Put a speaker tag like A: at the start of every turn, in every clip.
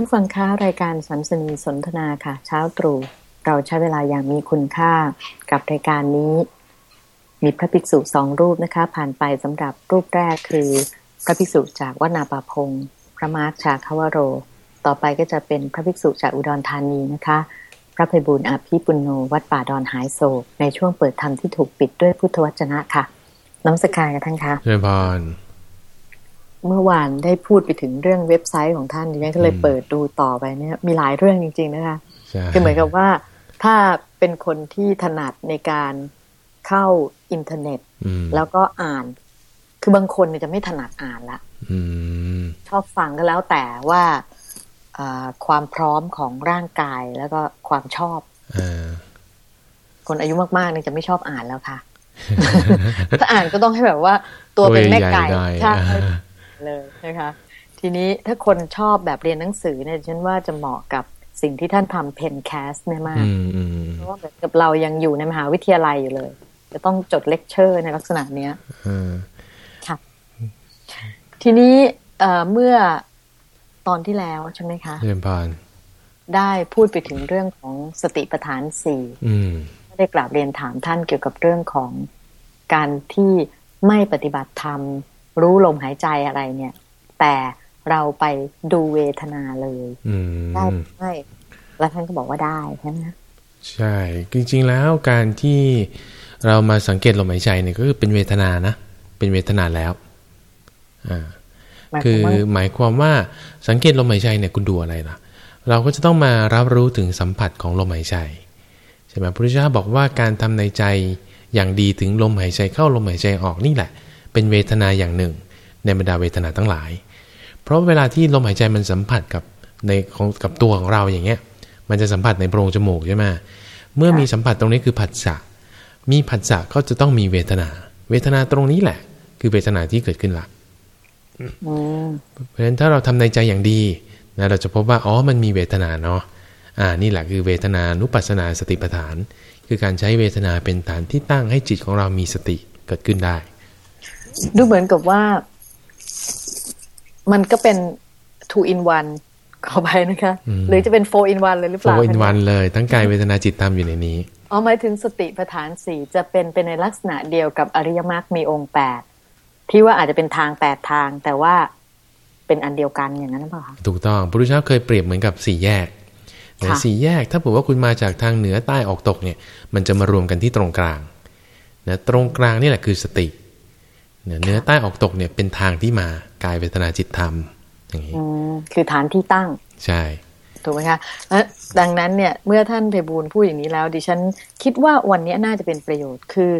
A: ท่านฟังค้ารายการสัมสนีสนทนาค่ะ เช้าตรู่เราใช้เวลาอย่างมีคุณค่ากับรายการนี้ มีพระภิกษุสองรูปนะคะ ผ่านไปสำหรับรูปแรกคือ พระภิกษุจากวัดนาป่าพงพระมาร์คชาคาวโร ต่อไปก็จะเป็นพระภิกษุจากอุดรธานีนะคะ พระภัยบุญอาภีปุณโญวัดป่าดอนหายโศกในช่วงเปิดธรรมที่ถูกปิดด้วยพุทธวจนะค่ะ น้ำสกายกับท่านคะ
B: เจริญพร
A: เมื่อวานได้พูดไปถึงเรื่องเว็บไซต์ของท่านดิฉันก็เลย
B: อืม
A: เปิดดูต่อไปเนี่ยมีหลายเรื่องจริง ๆ นะคะ
B: ใช่
A: คือเหมือนกับว่าถ้าเป็นคนที่ถนัดในการเข้าอินเทอร์เน็ต
B: อืม
A: แล้วก็อ่าน คือบางคนเนี่ยจะไม่ถนัดอ่านละ
B: อืม
A: ชอบฟังก็แล้วแต่ว่าอ่าความพร้อมของร่างกายแล้วก็ความชอบ
B: อ่า
A: คนอายุมากๆเนี่ยจะไม่ชอบอ่านแล้วค่ะ ถ้าอ่านก็ต้องให้แบบว่า ตัวเป็นแม่ไก่
B: ตัวใหญ่ๆ
A: ใช่
B: อ่า
A: เลยนะคะทีนี้ถ้าคนชอบแบบเรียนหนังสือเนี่ยฉันว่าจะเหมาะกับสิ่งที่ท่านทำเพนแคสเนี่ยมาก
B: อืมอืม
A: เพราะว่าเหมือนกับเรายังอยู่ในมหาวิทยาลัยอยู่เลย จะต้องจดเลคเชอร์ในลักษณะเนี้ย
B: อ่า
A: ทีนี้เอ่อเมื่อตอนที่แล้วใช่ไหมคะ
B: เจริญพร
A: ได้พูดไปถึงเรื่องของสติปัฏฐานสี่
B: อืม
A: ได้กราบเรียนถามท่านเกี่ยวกับเรื่องของการที่ไม่ปฏิบัติธรรม รู้ลมหายใจอะไรเนี่ย แต่เราไปดูเวทนาเลย
B: อืม
A: ได้หรือไม่แล้วท่านก็บอกว่าได้ใช่ไหมคะ
B: ใช่ จริงๆแล้วการที่เรามาสังเกตลมหายใจเนี่ยก็คือเป็นเวทนานะ เป็นเวทนาแล้วอ่า
A: หมายค
B: คื
A: วาม
B: อ
A: ว่า
B: หมายความว่าสังเกตลมหายใจเนี่ยคุณดูอะไรล่ะ เราก็จะต้องมารับรู้ถึงสัมผัสของลมหายใจใช่ไหมพระพุทธเจ้าบอกว่าการทำในใจอย่างดีถึงลมหายใจเข้าลมหายใจออกนี่แหละ เป็นเวทนาอย่างหนึ่ง ในบรรดาเวทนาทั้งหลาย เพราะเวลาที่ลมหายใจมันสัมผัสกับในของกับตัวของเราอย่างเงี้ย มันจะสัมผัสในโพรงจมูกใช่ไหมเมื่อมีสัมผัสตรงนี้คือผัสสะมีผัสสะก็จะต้องมีเวทนา เวทนาตรงนี้แหละ คือเวทนาที่เกิดขึ้นหลัก
A: อืม
B: เพราะฉะนั้นถ้าเราทำในใจอย่างดีนะเราจะพบว่าอ๋อมันมีเวทนาเนาะอ่านี่แหละคือเวทนานุปัสสนาสติปัฏฐาน คือการใช้เวทนาเป็นฐานที่ตั้งให้จิตของเรามีสติเกิดขึ้นได้
A: ดูเหมือนกับว่า มันก็เป็น two in one ขอไปนะคะ
B: อืม
A: หรือจะเป็น four in one เลยหรือ
B: โฟ
A: เปล่า
B: อินวันเลยทั้งกายเวทนาจิตธรรมอยู่ในนี้
A: อ๋อหมายถึงสติปัฏฐานสี่จะเป็นเป็นในลักษณะเดียวกับอริยมรรคมีองค์แปดที่ว่าอาจจะเป็นทางแปดทาง แต่ว่าเป็นอันเดียวกันอย่างนั้นหรือเปล่าคะ
B: ถูกต้องพระพุทธเจ้าเคยเปรียบเหมือนกับสี่แยก
A: ค่ะ
B: สี่แยกถ้าผมว่าคุณมาจากทางเหนือใต้ออกตกเนี่ย มันจะมารวมกันที่ตรงกลางนะตรงกลางนี่แหละคือสติ เนี่ยเหนือใต้ออกตกเนี่ยเป็นทางที่มากายเวทนาจิตธรรมอย่างนี้
A: อืมคือฐานที่ตั้ง
B: ใช่
A: ถูกไหมคะและดังนั้นเนี่ยเมื่อท่านเพบูลย์พูดอย่างนี้แล้ว ดิฉันคิดว่าวันนี้น่าจะเป็นประโยชน์คือ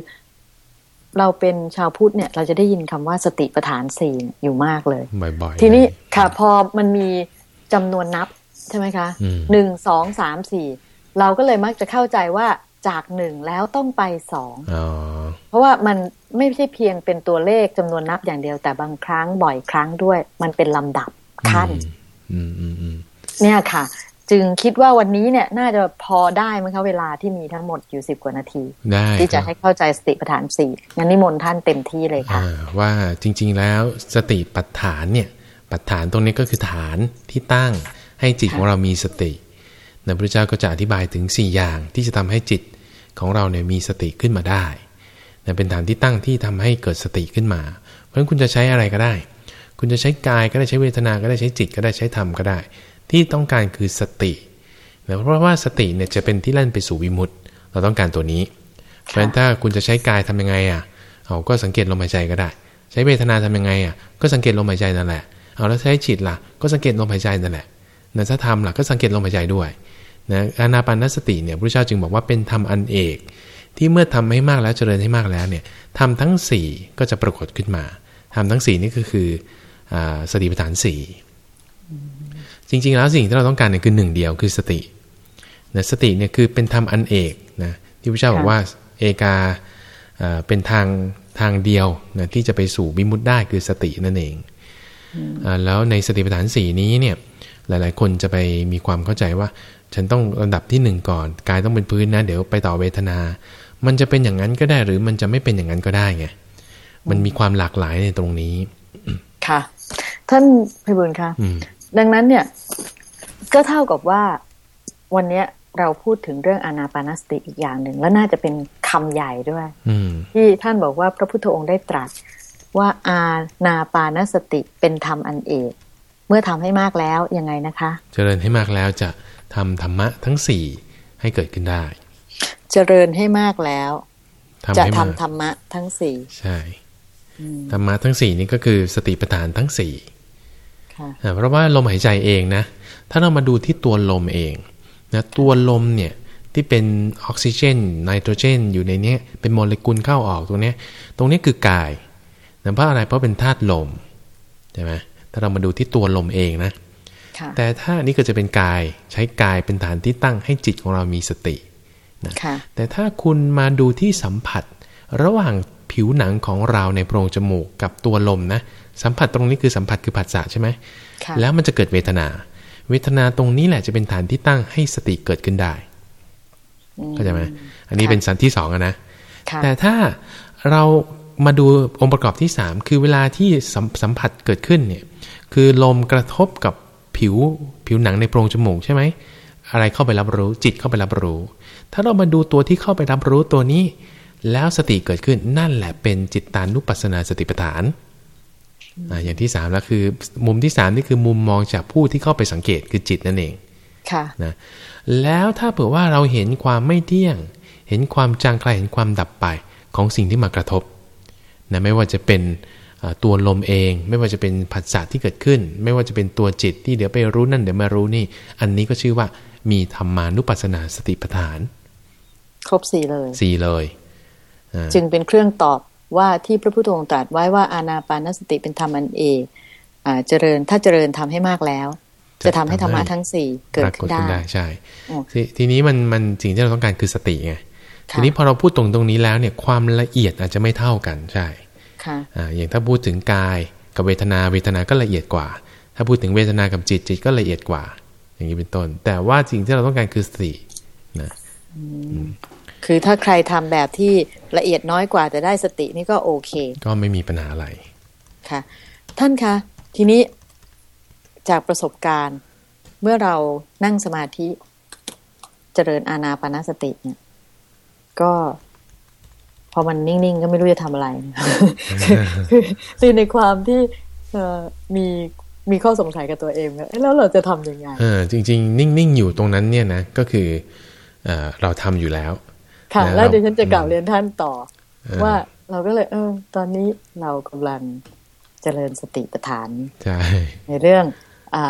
A: เราเป็นชาวพุทธเนี่ยเราจะได้ยินคำว่าสติปัฏฐานสี่เนี่ยอยู่มากเลย
B: บ่อยๆ
A: ทีนี้
B: เลย
A: ค่ะพอมันมีจำนวนนับใช่ไหมคะ
B: อืม
A: หนึ่งสองสามสี่เราก็เลยมักจะเข้าใจว่า จากหนึ่งแล้วต้องไปสอง
B: อ๋อ
A: เพราะว่ามันไม่ใช่เพียงเป็นตัวเลขจำนวนนับอย่างเดียว แต่บางครั้งบ่อยครั้งด้วย มันเป็นลำดับขั้น
B: อืมอืมอืม
A: เนี่ยค่ะ จึงคิดว่าวันนี้เนี่ย น่าจะพอได้มั้งคะเวลาที่มีทั้งหมดอยู่สิบกว่านาที
B: ได้
A: ที่จะ
B: ครับ
A: ให้เข้าใจสติปัฏฐานสี่งั้นนิมนต์ท่านเต็มที่เลยค่ะ
B: อ่าว่าจริง ๆ แล้วสติปัฏฐานเนี่ย ปัฏฐานตรงนี้ก็คือฐานที่ตั้งให้จิต
A: ค่ะ
B: ของเรามีสติ นะพระเจ้าก็จะอธิบายถึง 4 อย่างที่จะทำให้จิตของเราเนี่ยมีสติขึ้นมาได้นะเป็นฐานที่ตั้งที่ทำให้เกิดสติขึ้นมา เพราะฉะนั้นคุณจะใช้อะไรก็ได้ คุณจะใช้กายก็ได้ใช้เวทนา ก็ได้ใช้จิตก็ได้ใช้ธรรมก็ได้ ที่ต้องการคือสตินะเพราะว่าสติเนี่ยจะเป็นที่ลั่นไปสู่วิมุตติเราต้องการตัวนี้ เพราะฉะนั้นถ้าคุณจะใช้กายทำยังไงอะ เอาก็สังเกตลมหายใจก็ได้ ใช้เวทนาทำยังไงอะ ก็สังเกตลมหายใจนั่นแหละ เอาแล้วใช้จิตล่ะ ก็สังเกตลมหายใจนั่นแหละนะถ้าทำล่ะก็สังเกตลมหายใจด้วย นะอานาปานสติเนี่ยพระเจ้าจึงบอกว่าเป็นธรรมอันเอก ที่เมื่อทำให้มากแล้วเจริญให้มากแล้วเนี่ยทำทั้ง 4 ก็จะปรากฏขึ้นมาทำทั้ง 4 นี่ก็คืออสติปัฏฐานสี่จริง ๆ แล้วสิ่งที่เราต้องการเนี่ยคือหนึ่งเดียวคือสตินะสติเนี่ยคือเป็นธรรมอันเอกนะที่พระเจ้าบอกว่าเอกาเป็นทางทางเดียวนะที่จะไปสู่วิมุตได้คือสตินั่นเองอแล้วในสติปัฏฐานสี่นี้เนี่ย หลาย ๆ คนจะไปมีความเข้าใจว่า ฉันต้องระดับที่หนึ่งก่อน กายต้องเป็นพื้นนะเดี๋ยวไปต่อเวทนา มันจะเป็นอย่างนั้นก็ได้หรือมันจะไม่เป็นอย่างนั้นก็ได้ไงมันมีความหลากหลายในตรงนี้
A: ค่ะ ท่านไพบุญค่ะ
B: อืม
A: ดังนั้นเนี่ย ก็เท่ากับว่าวันเนี้ยเราพูดถึงเรื่องอานาปานสติอีกอย่างหนึ่ง และน่าจะเป็นคำใหญ่ด้วย
B: อืม
A: ที่ท่านบอกว่าพระพุทธองค์ได้ตรัสว่าอานาปานสติเป็นธรรมอันเอก เมื่อทำให้มากแล้วยังไงนะคะ
B: เจริญให้มากแล้วจะทำธรรมะทั้งสี่ให้เกิดขึ้นได้
A: เจริญให้มากแล้ว
B: ทำ
A: จะ
B: ให้
A: ทำ
B: มาก
A: ธรรมะทั้งสี่
B: ใช่ธรรมะทั้งสี่นี่ก็คือสติปัฏฐานทั้งสี่
A: ค่ะ
B: อ่าเพราะว่าลมหายใจเองนะ ถ้าเรามาดูที่ตัวลมเองนะตัวลมเนี่ยที่เป็นออกซิเจนไนโตรเจน อยู่ในเนี้ยเป็นโมเลกุลเข้าออกตรงเนี้ยตรงนี้คือกายนะเพราะอะไรเพราะเป็นธาตุลมใช่ไหม ถ้าเรามาดูที่ตัวลมเองนะ
A: ค่ะ
B: แต่ถ้านี่ก็จะเป็นกายใช้กายเป็นฐานที่ตั้งให้จิตของเรามีสติ
A: ค่ะ
B: แต่ถ้าคุณมาดูที่สัมผัส ระหว่างผิวหนังของเราในโพรงจมูกกับตัวลมนะสัมผัสตรงนี้คือสัมผัสคือผัสสะใช่ไหม
A: ค่ะ
B: แล้วมันจะเกิดเวทนา เวทนาตรงนี้แหละจะเป็นฐานที่ตั้งให้สติเกิดขึ้นได้เข้าใจไหมอันนี้เป็นสันที่สองอะนะ
A: ค่ะ
B: แต่ถ้าเรา มาดูองค์ประกอบที่ 3 คือเวลาที่สัมสัมผัสเกิดขึ้นเนี่ยคือลมกระทบกับผิวผิวหนังในโพรงจมูกใช่ไหมอะไรเข้าไปรับรู้จิตเข้าไปรับรู้ ถ้าเรามาดูตัวที่เข้าไปรับรู้ตัวนี้ แล้วสติเกิดขึ้นนั่นแหละเป็นจิตตานุปัสสนาสติปัฏฐานอ่าอย่างที่3แล้วคือ มุมที่3นี่คือมุมมองจากผู้ที่เข้าไปสังเกตคือจิตนั่นเอง
A: ค่ะ
B: นะแล้วถ้าเผื่อว่าเราเห็นความไม่เที่ยง เห็นความจางคลายเห็นความดับไปของสิ่งที่มากระทบ นะไม่ว่าจะเป็นเอ่อตัวลมเอง ไม่ว่าจะเป็นผัสสะที่เกิดขึ้น ไม่ว่าจะเป็นตัวจิตที่เดี๋ยวไปรู้นั่นเดี๋ยวมารู้นี่ อันนี้ก็ชื่อว่ามีธรรมานุปัสสนาสติปัฏฐาน
A: ครบสี่เลย
B: สี่เลยอ่า
A: จึงเป็นเครื่องตอบว่าที่พระพุทธองค์ตรัสไว้ว่าอานาปานสติเป็นธรรมอันเอกอ่าเจริญถ้าเจริญทำให้มากแล้ว จะทำให้ธรรมะทั้งสี่เกิด
B: ปราก
A: ขึ้
B: ฏ
A: นได้
B: ขึ้นได้ใช่
A: โอ้
B: ททีนี้มันมันสิ่งที่เราต้องการคือสติไง
A: ค่ะ
B: ทีนี้พอเราพูดตรงตรงนี้แล้วเนี่ยความละเอียดอาจจะไม่เท่ากันใช่
A: ค่ะ
B: อ่าอย่างถ้าพูดถึงกายกับเวทนาเวทนาก็ละเอียดกว่า ถ้าพูดถึงเวทนากับจิตจิตก็ละเอียดกว่า อย่างนี้เป็นต้น แต่ว่าสิ่งที่เราต้องการคือสตินะ
A: คือถ้าใครทำแบบที่ละเอียดน้อยกว่าแต่ได้สตินี่ก็โอเค
B: ก็ไม่มีปัญหาอะไร
A: ค่ะ ท่านคะทีนี้จากประสบการณ์เมื่อเรานั่งสมาธิเจริญอาณาปานสติเนี่ย ก็พอมันนิ่งๆ ก็ไม่รู้จะทำอะไรคือคือในความที่เอ่อมีมีข้อสงสัยกับตัวเองว่าเอ๊ะแล้วเราจะทำยังไง
B: เออจริง ๆ นิ่ง ๆ อยู่ตรงนั้นเนี่ยนะก็คือเออเราทำอยู่แล้ว
A: ค่ะ
B: แล้ว
A: แล้วเดี๋ยวฉันจะกล่าวเรียนท่านต่อ
B: เออ
A: ว่าเราก็เลย เออ ตอนนี้เรากำลังเจริญสติปัฏฐาน
B: ใช่
A: ในเรื่องอ่า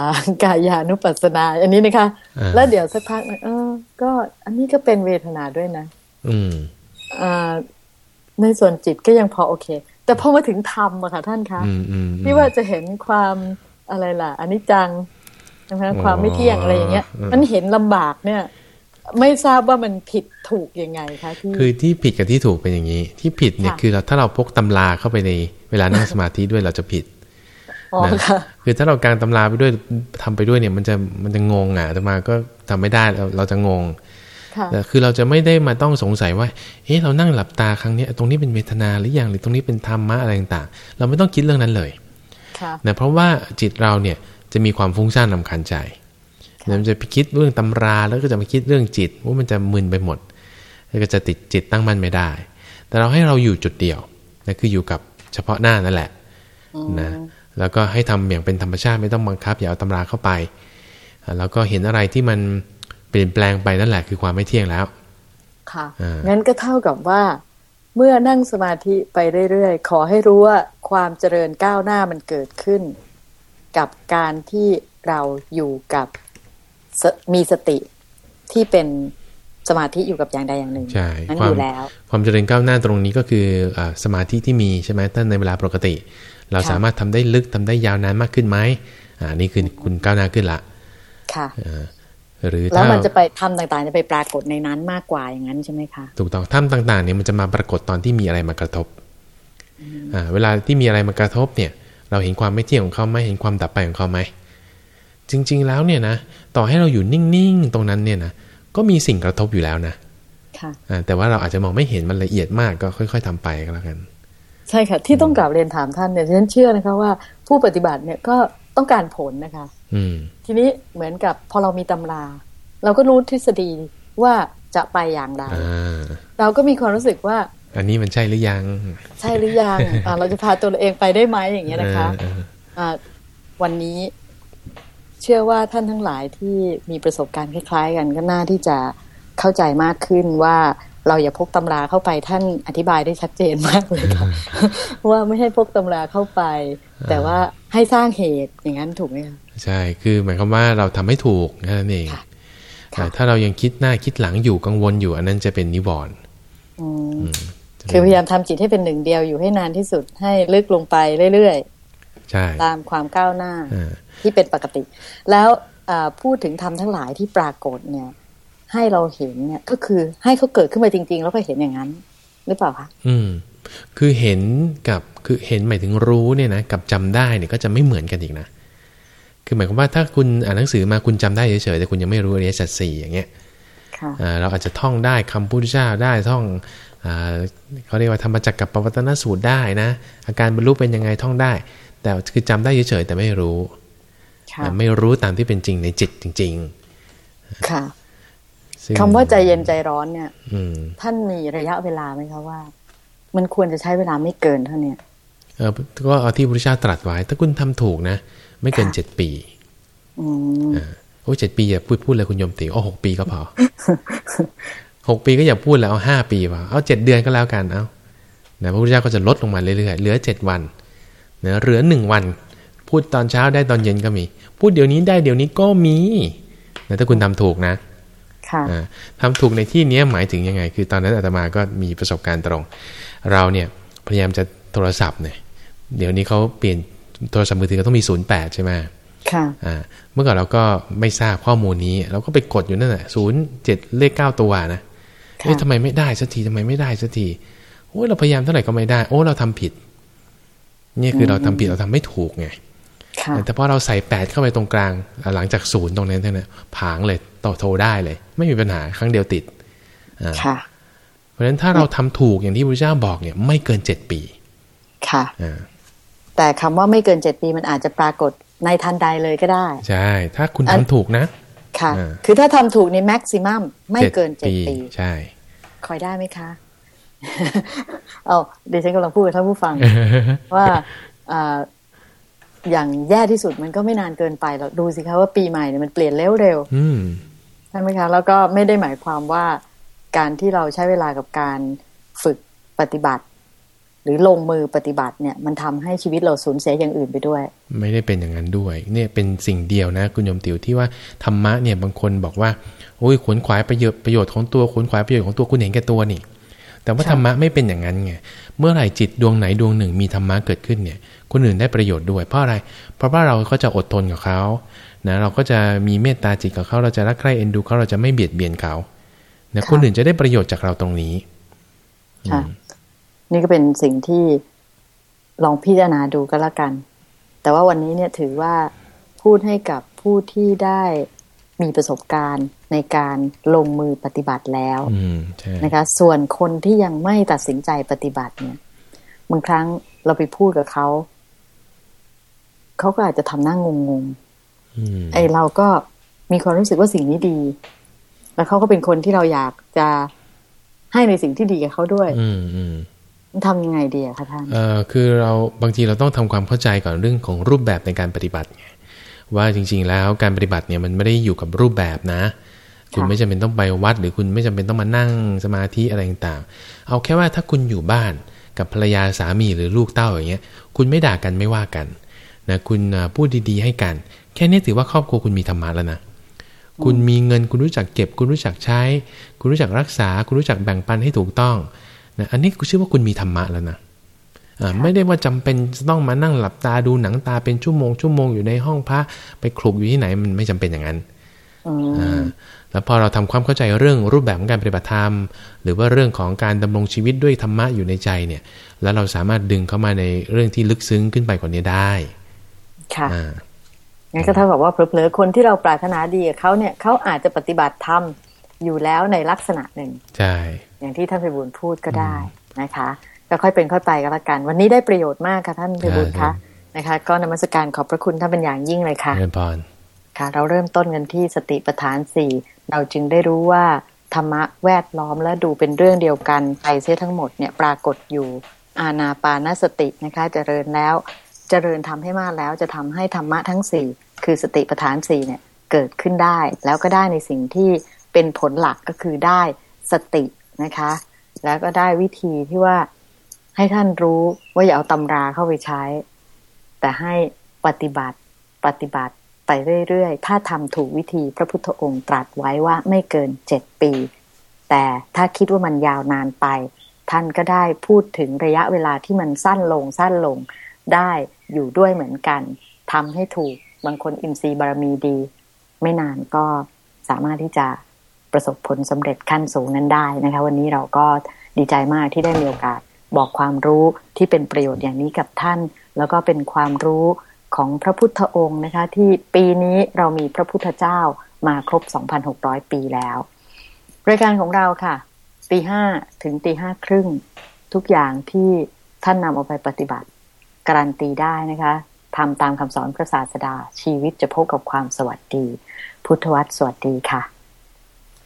A: กายานุปัสสนา อันนี้นะคะ
B: อ่า
A: แล้วเดี๋ยวสักพักหนึงเออ ก็อันนี้ก็เป็นเวทนาด้วยนะ
B: อืม
A: อ่าในส่วนจิตก็ยังพอโอเค แต่พอมาถึงธรรมอะค่ะท่านคะ
B: อืมอืมอืม
A: ที่ว่าจะเห็นความอะไรล่ะอันนี้จังนะคะ
B: อ๋อ
A: ความไม่เที่ยงอะไรอย่างเงี้ย
B: อืม
A: มันเห็นลำบากเนี่ย ไม่ทราบว่ามันผิดถูกยังไงคะที่
B: คือที่ผิดกับที่ถูกเป็นอย่างนี้ ที่ผิดเนี่ย
A: ค่ะ
B: คือเราถ้าเราพกตำราเข้าไปในเวลานั่งสมาธิด้วยเราจะผิด
A: อ๋อ
B: นะ
A: ค่ะ
B: คือถ้าเรากางตำราไปด้วยทำไปด้วยเนี่ย มันจะมันจะงงอะแต่มาก็ทำไม่ได้เราเราจะงง
A: ค่ะ
B: แต่คือเราจะไม่ได้มาต้องสงสัยว่า เอ๊ะเรานั่งหลับตาครั้งเนี้ยตรงนี้เป็นเวทนาหรือยังหรือตรงนี้เป็นธรรมะอะไรต่างๆ เราไม่ต้องคิดเรื่องนั้นเลย
A: ค่ะ
B: นะเพราะว่าจิตเราเนี่ยจะมีความฟุ้งซ่านลำคัญใจนะมันจะไปคิดเรื่องตำราแล้วก็จะมาคิดเรื่องจิตว่ามันจะมึนไปหมด แล้วก็จะติดจิตตั้งมั่นไม่ได้ แต่เราให้เราอยู่จุดเดียวนะคืออยู่กับเฉพาะหน้านั่นแหละนะแล้วก็ให้ทำอย่างเป็นธรรมชาติไม่ต้องบังคับ อย่าเอาตำราเข้าไปอ่าแล้วก็เห็นอะไรที่มัน เปลี่ยนแปลงไปนั่นแหละคือความไม่เที่ยงแล้ว
A: ค่ะ
B: อ่างั้
A: งั้นก็เท่ากับว่า เมื่อนั่งสมาธิไปเรื่อยๆ ขอให้รู้ว่าความเจริญก้าวหน้ามันเกิดขึ้น กับการที่เราอยู่กับสมีสติที่เป็นสมาธิอยู่กับอย่างใดอย่างหนึ่ง
B: ใช่
A: นั้น
B: ควา
A: อ
B: ม
A: ยู่แล้ว
B: ความเจริญก้าวหน้าตรงนี้ก็คืออาสมาธิที่มีใช่ไหมถ้าในเวลาปกติ เรา
A: ค่ะ
B: สามารถทำได้ลึกทำได้ยาวนานมากขึ้นไหมอ่านี่คือคุณก้าวหน้าขึ้นละ
A: ค่ะ
B: อ่า หรือ
A: แล้ว
B: ถ้า
A: มันจะไปทำต่างๆ จะไปปรากฏในนั้นมากกว่าอย่างนั้นใช่ไหมคะ
B: ถูกต้องถ้ำต่างๆเนี่ยมันจะมาปรากฏตอนที่มีอะไรมากระทบอ่าเวลาที่มีอะไรมากระทบเนี่ย เราเห็นความไม่เที่ยงของเขาไหมเห็นความดับไปของเขาไหมจริง ๆ แล้วเนี่ยนะต่อให้เราอยู่นิ่งๆตรงนั้นเนี่ยนะก็มีสิ่งกระทบอยู่แล้วนะ
A: ค่ะ
B: อ่าแต่ว่าเราอาจจะมองไม่เห็นมันละเอียดมากก็ค่อย ๆทำไปก็แล้วกัน
A: ใช่ค่ะที่ต้องกล่าวเรียนถามท่านเนี่ยฉันเชื่อนะคะว่าผู้ปฏิบัติเนี่ยก็ต้องการผลนะคะ
B: อืม
A: ทีนี้เหมือนกับพอเรามีตำรา เราก็รู้ทฤษฎีว่าจะไปอย่างไร
B: อ่า
A: เราก็มีความรู้สึกว่า
B: อันนี้มันใช่หรือยัง
A: ใช่หรือยังอ่าเราจะพาตัวเราเองไปได้ไหมอย่างเงี้ยนะคะ
B: เออเออ
A: อ่าวันนี้เชื่อว่าท่านทั้งหลายที่มีประสบการณ์คล้าย ๆ กันก็น่าที่จะเข้าใจมากขึ้นว่าเราอย่าพกตำราเข้าไปท่านอธิบายได้ชัดเจนมากเลยค่ะว่าไม่ให้พกตำราเข้าไป แต่ว่าให้สร้างเหตุอย่างนั้นถูกไหมคะ
B: ใช่ คือหมายความว่าเราทำให้ถูกนั่นเอง
A: ค่ะ
B: แต่ถ้าเรายังคิดหน้าคิดหลังอยู่กังวลอยู่ อันนั้นจะเป็นนิวรณ์
A: อืม
B: อืมจะเป็น
A: คือพยายามทำจิตให้เป็นหนึ่งเดียวอยู่ให้นานที่สุดให้ลึกลงไปเรื่อย
B: ใช่
A: ๆตามความก้าวหน้า
B: อ่า
A: ที่เป็นปกติ แล้วอ่าพูดถึงธรรมทั้งหลายที่ปรากฏเนี่ย ให้เราเห็นเนี่ยก็คือให้เขาเกิดขึ้นมาจริง ๆ แล้วก็เห็นอย่างนั้น หรือเปล่าคะ
B: อืม คือเห็นกับคือเห็นหมายถึงรู้เนี่ยนะกับจำได้เนี่ยก็จะไม่เหมือนกันอีกนะ คือหมายความว่าถ้าคุณอ่านหนังสือมาคุณจำได้เฉยๆแต่คุณยังไม่รู้อริยสัจสี่อย่างเงี้ย
A: ค่ะ
B: อ่าเราอาจจะท่องได้คำพุทธเจ้าได้ท่องอ่าเขาเรียกว่าธรรมจักรกับปวัตนสูตรได้นะ อาการบรรลุเป็นยังไงท่องได้ แต่คือจำได้เฉยๆแต่ไม่รู้
A: ค่ะ
B: อ่าไม่รู้ตามที่เป็นจริงในจิตจริง
A: ค่ะ
B: ๆซึ่ง
A: คำว่าใจเย็นใจร้อนเนี่ย
B: อืม
A: ท่านมีระยะเวลาไหมคะว่า มันควรจะใช้เวลาไม่เกินเท่าเนี้ย
B: เออก็เอาที่พระพุทธเจ้าตรัสไว้ ถ้าคุณทำถูกนะ ไม่เกิน
A: ค่ะ
B: เจ็ดปี
A: อืม
B: อ่าโอ้เจ็ดปีอย่าพูดพูดเลยคุณโยมติโอ้หกปีก็พอหกปีก็อย่าพูดแล้วเอาห้าปีพอเอาเจ็ดเดือนก็แล้วกันเอานะพระพุทธเจ้าก็จะลดลงมาเรื่อยๆเหลือเจ็ดวันนะเหลือหนึ่งวัน พูดตอนเช้าได้ตอนเย็นก็มี พูดเดี๋ยวนี้ได้เดี๋ยวนี้ก็มีนะถ้าคุณทำถูกนะ
A: ค่ะ
B: อ่าทำถูกในที่เนี้ยหมายถึงยังไง คือตอนนั้นอาตมาก็มีประสบการณ์ตรง เราเนี่ยพยายามจะโทรศัพท์เนี่ยเดี๋ยวนี้เขาเปลี่ยน โทรศัพท์มือถือก็ต้องมี 08 ใช่ไหม
A: ค่ะ
B: อ่าเมื่อก่อนเราก็ไม่ทราบข้อมูลนี้ เราก็ไปกดอยู่นั่นแหละศูนย์เจ็ดเลขเก้าตัวนะ
A: ค่ะ
B: เอ๊ะทำไมไม่ได้สักทีทำไมไม่ได้สักทีโอ้ยเราพยายามเท่าไหร่ก็ไม่ได้ โอ้เราทำผิด เนี่ยคือเราทำผิดเราทำไม่ถูกไง
A: ค่ะ
B: แต่พอเราใส่แปดเข้าไปตรงกลางอะหลังจากศูนย์ตรงนั้นเท่านั้นผางเลยต่อโทรได้เลย ไม่มีปัญหาครั้งเดียวติดอ่า
A: ค่ะ
B: เพราะฉะนั้นถ้าเราทำถูกอย่างที่พระเจ้าบอกเนี่ย ไม่เกินเจ็ดปี
A: ค่ะ
B: อ่า
A: แต่คำว่าไม่เกินเจ็ดปีมันอาจจะปรากฏในทันใดเลยก็ได้
B: ใช่ ถ้าคุณ
A: อั
B: ทำ
A: น
B: ถูกนะ
A: ค่ะ
B: อ่า
A: คือถ้าทำถูกในแม็กซิมัมไม่เกินเจ็ดปี
B: ใช่
A: คอยได้ไหมคะ เอาเดี๋ยวฉันกำลังพูดกับท่านผู้ฟัง ว่าอ่าอย่างแย่ที่สุดมันก็ไม่นานเกินไปหรอกดูสิคะว่าปีใหม่เนี่ยมันเปลี่ยนเร็วเร็ว
B: อืม
A: ๆใช่ไหมคะ แล้วก็ไม่ได้หมายความว่าการที่เราใช้เวลากับการฝึกปฏิบัติห รือลงมือปฏิบัติเนี่ยมันทำให้ชีวิตเราสูญเสียอย่างอื่นไปด้วย
B: ไม่ได้เป็นอย่างนั้นด้วย เนี่ยเป็นสิ่งเดียวนะ คุณโยมติ๋วที่ว่าธรรมะเนี่ยบางคนบอกว่าโอ้ยขวนขวายประโยชน์ประโยชน์ของตัวขวนขวายประโยชน์ของตัวคุณเห็นแก่ตัวนี่ แต่ว่า
A: ค่ะ
B: ธรรมะไม่เป็นอย่างนั้นไงเมื่อไหร่จิตดวงไหนดวงหนึ่งมีธรรมะเกิดขึ้นเนี่ย คนอื่นได้ประโยชน์ด้วยเพราะอะไร เพราะว่าเราก็จะอดทนกับเขานะเราก็จะมีเมตตาจิตกับเขาเราจะรักใคร่เอ็นดูเขาเราจะไม่เบียดเบียนเขานะคนอื่นจะได้ประโยชน์จากเราตรงนี้
A: ค่ะ นี่ก็เป็นสิ่งที่ลองพิจารณาดูก็แล้วกัน แต่ว่าวันนี้เนี่ยถือว่าพูดให้กับผู้ที่ได้มีประสบการณ์ในการลงมือปฏิบัติแล้ว
B: อืมใช่
A: นะคะ ส่วนคนที่ยังไม่ตัดสินใจปฏิบัติเนี่ยบางครั้งเราไปพูดกับเขา เขาก็อาจจะทำหน้างงง
B: อืม
A: ๆไอเราก็มีความรู้สึกว่าสิ่งนี้ดี แล้วเขาก็เป็นคนที่เราอยากจะให้ในสิ่งที่ดีกับเขาด้วย
B: อืมอืม
A: ทำยังไงดีอะคะท่าน
B: เอ่อคือเราบางทีเราต้องทำความเข้าใจก่อนเรื่องของรูปแบบในการปฏิบัติไงว่าจริง ๆ แล้วการปฏิบัติเนี่ยมันไม่ได้อยู่กับรูปแบบนะ คุณไม่จำเป็นต้องไปวัด หรือคุณไม่จำเป็นต้องมานั่งสมาธิอะไรต่างๆ เอาแค่ว่าถ้าคุณอยู่บ้านกับภรรยาสามีหรือลูกเต้าอย่างเงี้ย คุณไม่ด่ากันไม่ว่ากันนะคุณอ่าพูดดีๆให้กัน แค่นี้ถือว่าครอบครัวคุณมีธรรมะแล้วนะคุณมีเงินคุณรู้จักเก็บ คุณรู้จักใช้ คุณรู้จักรักษา คุณรู้จักแบ่งปันให้ถูกต้อง นะอันนี้กูชื่อว่าคุณมีธรรมะแล้วนะอ่าไม่ได้ว่าจำเป็นจะต้องมานั่งหลับตาดูหนังตาเป็นชั่วโมงชั่วโมงอยู่ในห้องพระไปคลุกอยู่ที่ไหนมันไม่จำเป็นอย่างนั้น
A: อืม
B: อ่าแล้วพอเราทำความเข้าใจเรื่องรูปแบบของการปฏิบัติธรรม หรือว่าเรื่องของการดำรงชีวิตด้วยธรรมะอยู่ในใจเนี่ย แล้วเราสามารถดึงเข้ามาในเรื่องที่ลึกซึ้งขึ้นไปกว่านี้ได้
A: ค่ะ
B: อ่า
A: งั้นก็เท่ากับว่าเผลอๆคนที่เราปรารถนาดีกับเขาเนี่ยเขาอาจจะปฏิบัติธรรม อยู่แล้วในลักษณะหนึ่ง
B: ใช่
A: อย่างที่ท่านไพบูลย์พูดก็ได้นะคะ ก็ค่อยเป็นค่อยไปก็แล้วกัน วันนี้ได้ประโยชน์มากค่ะท่านไพบูลย์คะนะคะ ก็นมัสการขอบพระคุณท่านเป็นอย่างยิ่งเลยค่ะ
B: เรียนพร
A: ค่ะ เราเริ่มต้นกันที่สติปัฏฐานสี่เราจึงได้รู้ว่าธรรมะแวดล้อมและดูเป็นเรื่องเดียวกันไปเสียทั้งหมดเนี่ยปรากฏอยู่อาณาปานสตินะคะจเจริญแล้วจเจริญทำให้มากแล้วจะทำให้ธรรมะทั้งสี่คือสติปัฏฐานสี่เนี่ยเกิดขึ้นได้ แล้วก็ได้ในสิ่งที่ เป็นผลหลักก็คือได้สตินะคะ แล้วก็ได้วิธีที่ว่าให้ท่านรู้ว่าอย่าเอาตำราเข้าไปใช้ แต่ให้ปฏิบัติปฏิบัติไปเรื่อยๆ ถ้าทำถูกวิธีพระพุทธองค์ตรัสไว้ว่าไม่เกินเจ็ดปี แต่ถ้าคิดว่ามันยาวนานไป ท่านก็ได้พูดถึงระยะเวลาที่มันสั้นลงสั้นลงได้อยู่ด้วยเหมือนกันทำให้ถูกบางคนอินทรีย์บารมีดี ไม่นานก็สามารถที่จะ ประสบผลสำเร็จขั้นสูงนั้นได้นะคะ วันนี้เราก็ดีใจมากที่ได้มีโอกาสบอกความรู้ที่เป็นประโยชน์อย่างนี้กับท่าน แล้วก็เป็นความรู้ของพระพุทธองค์นะคะ ที่ปีนี้เรามีพระพุทธเจ้ามาครบ 2,600 ปีแล้ว รายการของเราค่ะตีห้าถึงตีห้าครึ่งทุกอย่างที่ท่านนำเอาไปปฏิบัติ การันตีได้นะคะทำตามคำสอนพระศาสดา ชีวิตจะพบกับความสวัสดี พุทธวัตรสวัสดีค่ะ